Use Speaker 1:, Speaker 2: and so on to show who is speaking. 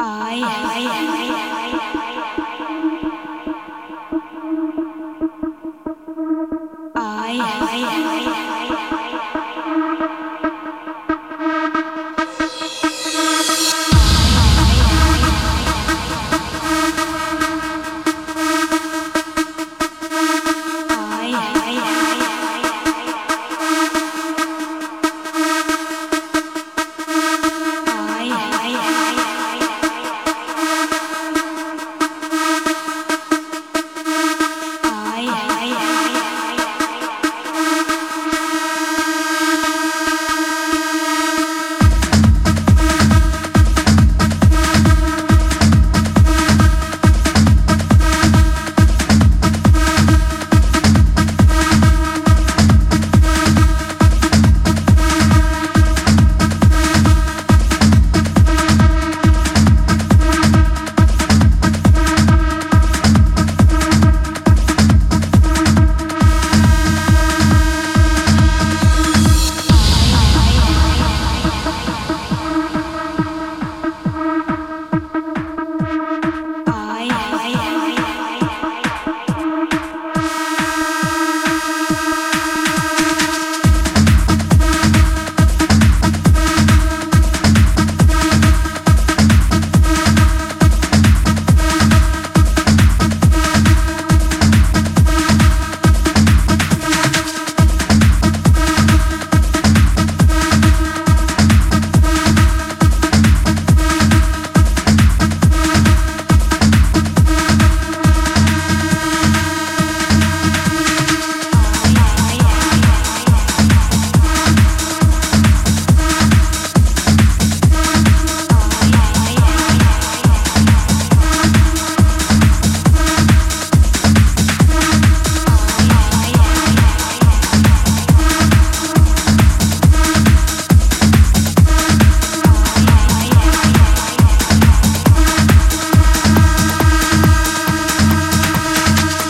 Speaker 1: I, I,